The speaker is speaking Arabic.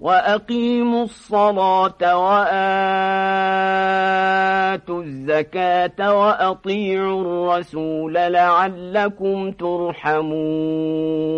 وأقيموا الصلاة وآتوا الزكاة وأطيعوا الرسول لعلكم ترحمون